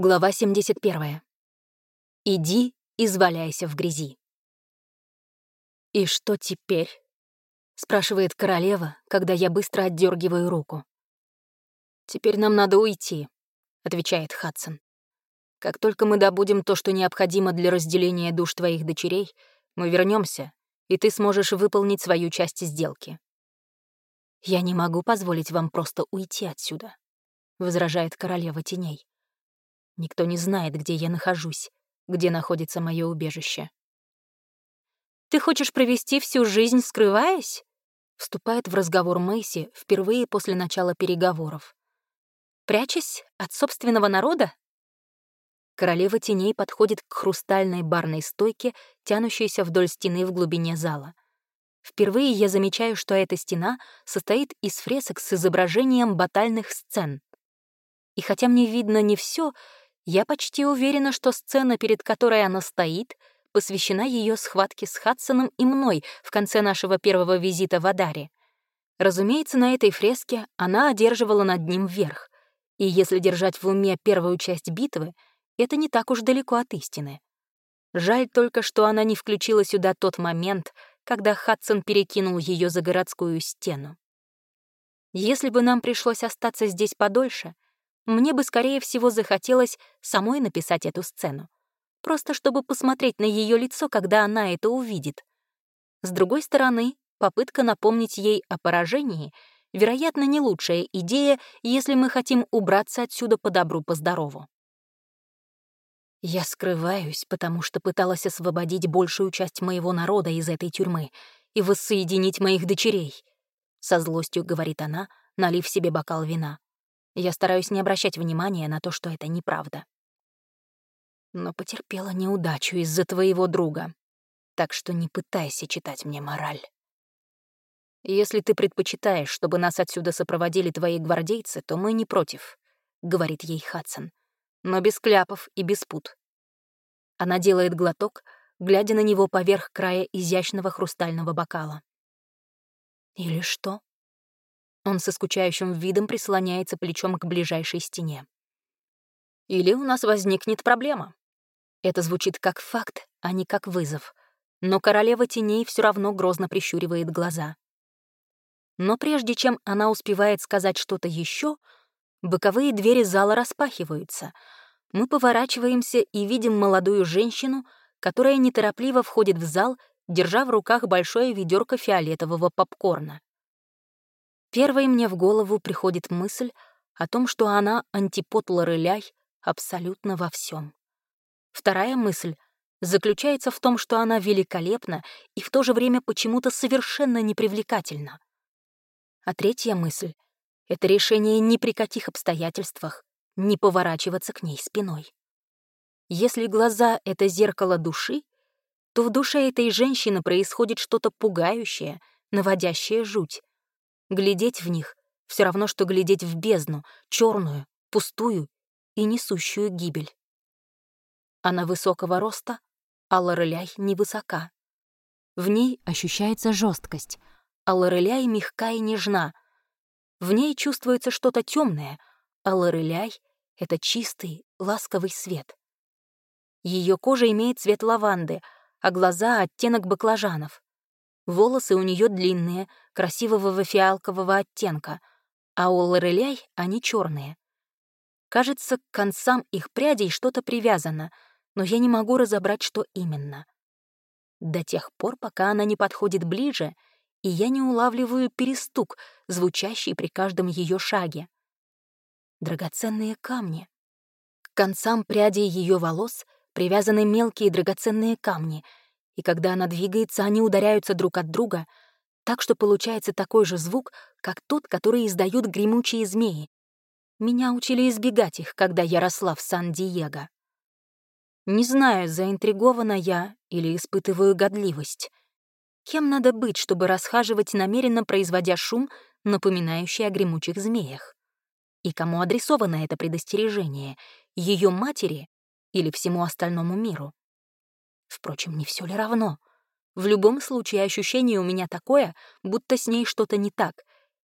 Глава 71. Иди, изваляйся в грязи. «И что теперь?» — спрашивает королева, когда я быстро отдергиваю руку. «Теперь нам надо уйти», — отвечает Хадсон. «Как только мы добудем то, что необходимо для разделения душ твоих дочерей, мы вернемся, и ты сможешь выполнить свою часть сделки». «Я не могу позволить вам просто уйти отсюда», — возражает королева теней. Никто не знает, где я нахожусь, где находится мое убежище. «Ты хочешь провести всю жизнь, скрываясь?» Вступает в разговор Мэйси впервые после начала переговоров. «Прячась от собственного народа?» Королева теней подходит к хрустальной барной стойке, тянущейся вдоль стены в глубине зала. Впервые я замечаю, что эта стена состоит из фресок с изображением батальных сцен. И хотя мне видно не все, я почти уверена, что сцена, перед которой она стоит, посвящена ее схватке с Хадсоном и мной в конце нашего первого визита в Адаре. Разумеется, на этой фреске она одерживала над ним верх. И если держать в уме первую часть битвы, это не так уж далеко от истины. Жаль только, что она не включила сюда тот момент, когда Хадсон перекинул ее за городскую стену. Если бы нам пришлось остаться здесь подольше — мне бы, скорее всего, захотелось самой написать эту сцену. Просто чтобы посмотреть на ее лицо, когда она это увидит. С другой стороны, попытка напомнить ей о поражении — вероятно, не лучшая идея, если мы хотим убраться отсюда по добру, по здорову. Я скрываюсь, потому что пыталась освободить большую часть моего народа из этой тюрьмы и воссоединить моих дочерей. Со злостью говорит она, налив себе бокал вина. Я стараюсь не обращать внимания на то, что это неправда. Но потерпела неудачу из-за твоего друга, так что не пытайся читать мне мораль. Если ты предпочитаешь, чтобы нас отсюда сопроводили твои гвардейцы, то мы не против, — говорит ей Хадсон, но без кляпов и без пут. Она делает глоток, глядя на него поверх края изящного хрустального бокала. Или что? Он со скучающим видом прислоняется плечом к ближайшей стене. Или у нас возникнет проблема. Это звучит как факт, а не как вызов. Но королева теней все равно грозно прищуривает глаза. Но прежде чем она успевает сказать что-то еще, боковые двери зала распахиваются. Мы поворачиваемся и видим молодую женщину, которая неторопливо входит в зал, держа в руках большое ведерко фиолетового попкорна. Первой мне в голову приходит мысль о том, что она антипод Лореляй абсолютно во всем. Вторая мысль заключается в том, что она великолепна и в то же время почему-то совершенно непривлекательна. А третья мысль — это решение ни при каких обстоятельствах не поворачиваться к ней спиной. Если глаза — это зеркало души, то в душе этой женщины происходит что-то пугающее, наводящее жуть. Глядеть в них — все равно, что глядеть в бездну, черную, пустую и несущую гибель. Она высокого роста, а Лореляй невысока. В ней ощущается жесткость, а Лореляй мягка и нежна. В ней чувствуется что-то темное, а Лореляй — это чистый, ласковый свет. Ее кожа имеет цвет лаванды, а глаза — оттенок баклажанов. Волосы у нее длинные, красивого фиалкового оттенка, а у Лореляй они черные. Кажется, к концам их прядей что-то привязано, но я не могу разобрать, что именно. До тех пор, пока она не подходит ближе, и я не улавливаю перестук, звучащий при каждом ее шаге. Драгоценные камни. К концам прядей ее волос привязаны мелкие драгоценные камни — и когда она двигается, они ударяются друг от друга, так что получается такой же звук, как тот, который издают гремучие змеи. Меня учили избегать их, когда я росла в Сан-Диего. Не знаю, заинтригована я или испытываю годливость. Кем надо быть, чтобы расхаживать, намеренно производя шум, напоминающий о гремучих змеях? И кому адресовано это предостережение? Ее матери или всему остальному миру? Впрочем, не все ли равно? В любом случае ощущение у меня такое, будто с ней что-то не так.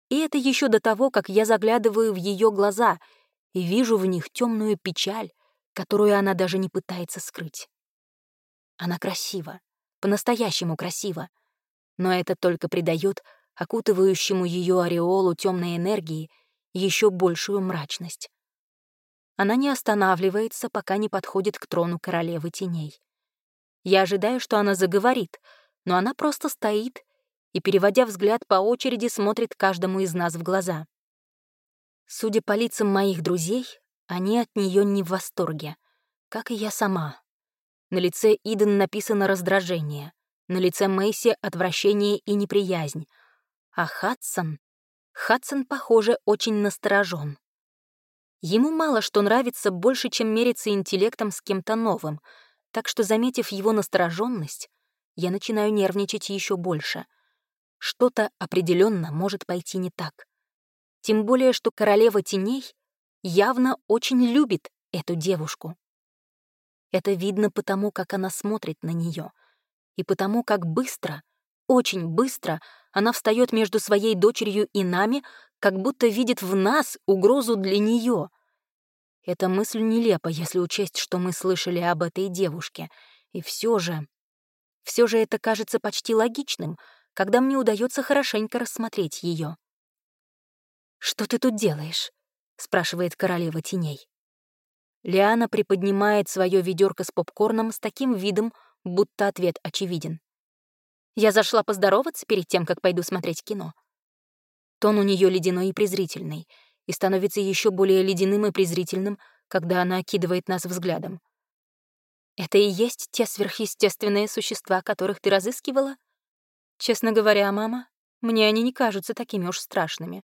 И это еще до того, как я заглядываю в ее глаза и вижу в них темную печаль, которую она даже не пытается скрыть. Она красива, по-настоящему красива, но это только придает окутывающему ее ореолу темной энергии еще большую мрачность. Она не останавливается, пока не подходит к трону королевы теней. Я ожидаю, что она заговорит, но она просто стоит и, переводя взгляд по очереди, смотрит каждому из нас в глаза. Судя по лицам моих друзей, они от нее не в восторге, как и я сама. На лице Иден написано раздражение, на лице Мэйси — отвращение и неприязнь, а Хадсон... Хадсон, похоже, очень насторожен. Ему мало что нравится больше, чем мериться интеллектом с кем-то новым, так что, заметив его настороженность, я начинаю нервничать еще больше. Что-то определенно может пойти не так. Тем более, что королева теней явно очень любит эту девушку. Это видно потому, как она смотрит на нее, и потому, как быстро, очень быстро она встает между своей дочерью и нами, как будто видит в нас угрозу для нее. Эта мысль нелепа, если учесть, что мы слышали об этой девушке. И все же... Все же это кажется почти логичным, когда мне удается хорошенько рассмотреть ее. «Что ты тут делаешь?» — спрашивает королева теней. Лиана приподнимает свое ведерко с попкорном с таким видом, будто ответ очевиден. Я зашла поздороваться перед тем, как пойду смотреть кино. Тон у нее ледяной и презрительный, и становится еще более ледяным и презрительным, когда она окидывает нас взглядом. Это и есть те сверхъестественные существа, которых ты разыскивала? Честно говоря, мама, мне они не кажутся такими уж страшными.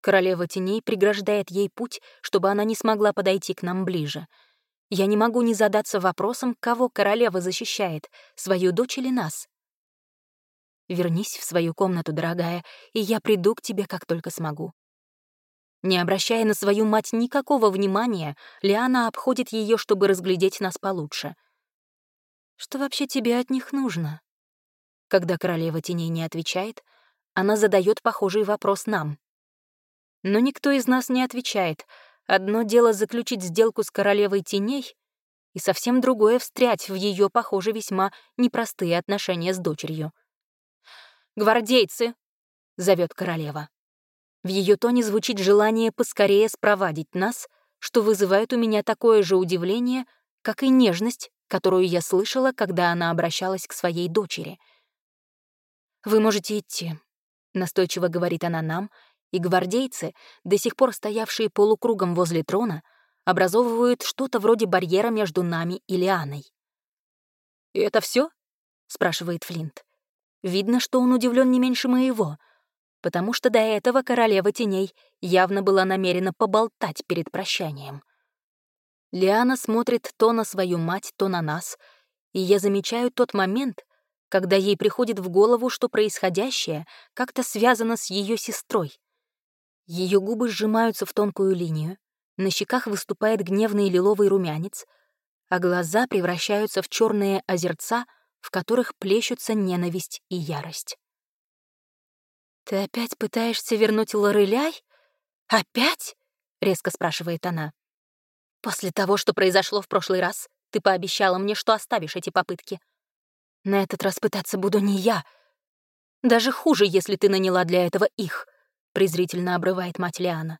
Королева теней преграждает ей путь, чтобы она не смогла подойти к нам ближе. Я не могу не задаться вопросом, кого королева защищает, свою дочь или нас. Вернись в свою комнату, дорогая, и я приду к тебе, как только смогу». Не обращая на свою мать никакого внимания, Лиана обходит ее, чтобы разглядеть нас получше. «Что вообще тебе от них нужно?» Когда королева теней не отвечает, она задает похожий вопрос нам. Но никто из нас не отвечает. Одно дело заключить сделку с королевой теней, и совсем другое — встрять в ее, похоже, весьма непростые отношения с дочерью. «Гвардейцы!» — зовет королева. В ее тоне звучит желание поскорее спровадить нас, что вызывает у меня такое же удивление, как и нежность, которую я слышала, когда она обращалась к своей дочери. «Вы можете идти», — настойчиво говорит она нам, и гвардейцы, до сих пор стоявшие полукругом возле трона, образовывают что-то вроде барьера между нами и Лианой. «И это все? спрашивает Флинт. Видно, что он удивлен не меньше моего, потому что до этого королева теней явно была намерена поболтать перед прощанием. Лиана смотрит то на свою мать, то на нас, и я замечаю тот момент, когда ей приходит в голову, что происходящее как-то связано с ее сестрой. Ее губы сжимаются в тонкую линию, на щеках выступает гневный лиловый румянец, а глаза превращаются в черные озерца — в которых плещутся ненависть и ярость. «Ты опять пытаешься вернуть Лореляй? Опять?» — резко спрашивает она. «После того, что произошло в прошлый раз, ты пообещала мне, что оставишь эти попытки. На этот раз пытаться буду не я. Даже хуже, если ты наняла для этого их», — презрительно обрывает мать Лиана.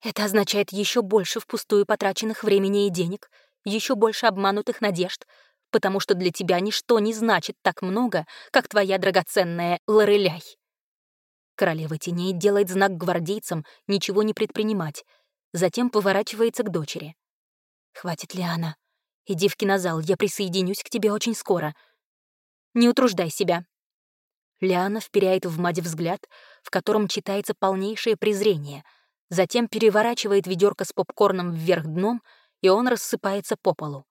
«Это означает еще больше впустую потраченных времени и денег, еще больше обманутых надежд, потому что для тебя ничто не значит так много, как твоя драгоценная Лореляй. Королева теней делает знак гвардейцам ничего не предпринимать, затем поворачивается к дочери. «Хватит, Лиана. Иди в кинозал, я присоединюсь к тебе очень скоро. Не утруждай себя». Лиана вперяет в мать взгляд, в котором читается полнейшее презрение, затем переворачивает ведерко с попкорном вверх дном, и он рассыпается по полу.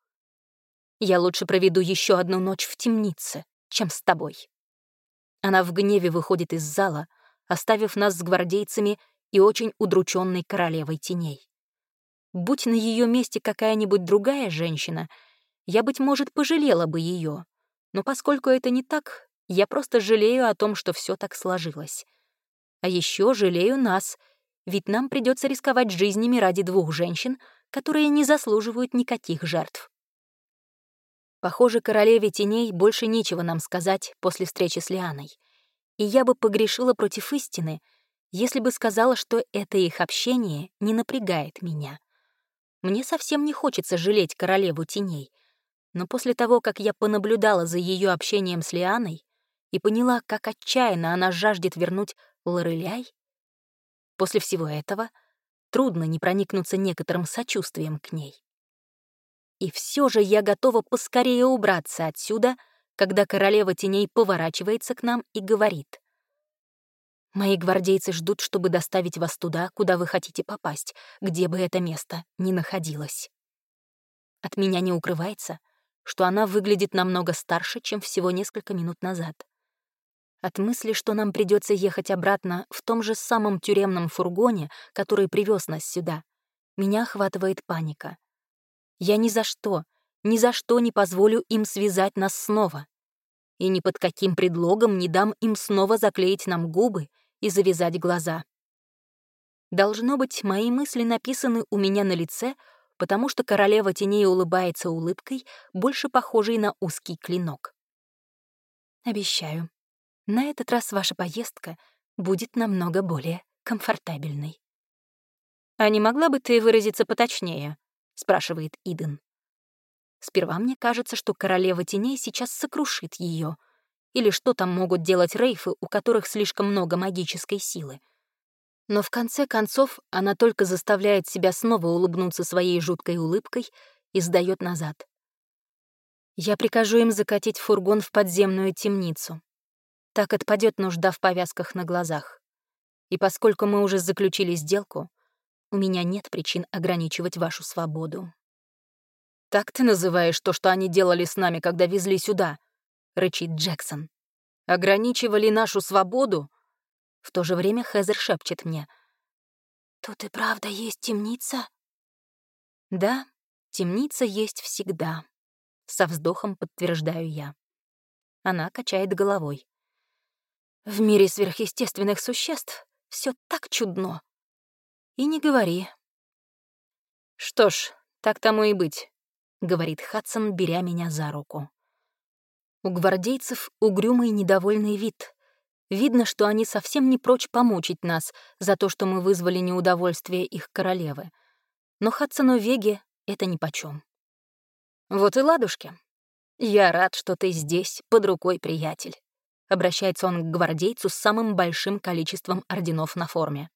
Я лучше проведу еще одну ночь в темнице, чем с тобой. Она в гневе выходит из зала, оставив нас с гвардейцами и очень удрученной королевой теней. Будь на ее месте какая-нибудь другая женщина, я, быть может, пожалела бы ее. Но поскольку это не так, я просто жалею о том, что все так сложилось. А еще жалею нас, ведь нам придется рисковать жизнями ради двух женщин, которые не заслуживают никаких жертв. Похоже, королеве теней больше нечего нам сказать после встречи с Лианой. И я бы погрешила против истины, если бы сказала, что это их общение не напрягает меня. Мне совсем не хочется жалеть королеву теней, но после того, как я понаблюдала за ее общением с Лианой и поняла, как отчаянно она жаждет вернуть Лореляй, после всего этого трудно не проникнуться некоторым сочувствием к ней. И все же я готова поскорее убраться отсюда, когда королева теней поворачивается к нам и говорит. «Мои гвардейцы ждут, чтобы доставить вас туда, куда вы хотите попасть, где бы это место ни находилось». От меня не укрывается, что она выглядит намного старше, чем всего несколько минут назад. От мысли, что нам придется ехать обратно в том же самом тюремном фургоне, который привез нас сюда, меня охватывает паника. Я ни за что, ни за что не позволю им связать нас снова. И ни под каким предлогом не дам им снова заклеить нам губы и завязать глаза. Должно быть, мои мысли написаны у меня на лице, потому что королева теней улыбается улыбкой, больше похожей на узкий клинок. Обещаю, на этот раз ваша поездка будет намного более комфортабельной. «А не могла бы ты выразиться поточнее?» — спрашивает Иден. Сперва мне кажется, что королева теней сейчас сокрушит ее, или что там могут делать рейфы, у которых слишком много магической силы. Но в конце концов она только заставляет себя снова улыбнуться своей жуткой улыбкой и сдаёт назад. Я прикажу им закатить фургон в подземную темницу. Так отпадет нужда в повязках на глазах. И поскольку мы уже заключили сделку, у меня нет причин ограничивать вашу свободу. «Так ты называешь то, что они делали с нами, когда везли сюда?» — рычит Джексон. «Ограничивали нашу свободу?» В то же время Хезер шепчет мне. «Тут и правда есть темница?» «Да, темница есть всегда», — со вздохом подтверждаю я. Она качает головой. «В мире сверхъестественных существ все так чудно. И не говори. Что ж, так тому и быть, говорит Хадсон, беря меня за руку. У гвардейцев угрюмый недовольный вид. Видно, что они совсем не прочь помучить нас за то, что мы вызвали неудовольствие их королевы. Но Хадсону Веге это нипочём. Вот и ладушки. Я рад, что ты здесь, под рукой, приятель. Обращается он к гвардейцу с самым большим количеством орденов на форме.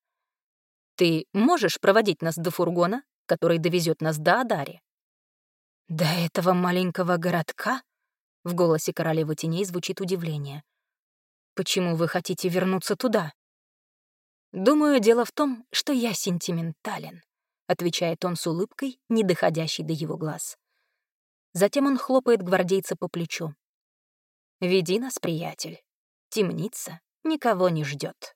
Ты можешь проводить нас до фургона, который довезет нас до Адари?» «До этого маленького городка?» В голосе королевы теней звучит удивление. «Почему вы хотите вернуться туда?» «Думаю, дело в том, что я сентиментален», — отвечает он с улыбкой, не доходящей до его глаз. Затем он хлопает гвардейца по плечу. «Веди нас, приятель. Темница никого не ждет.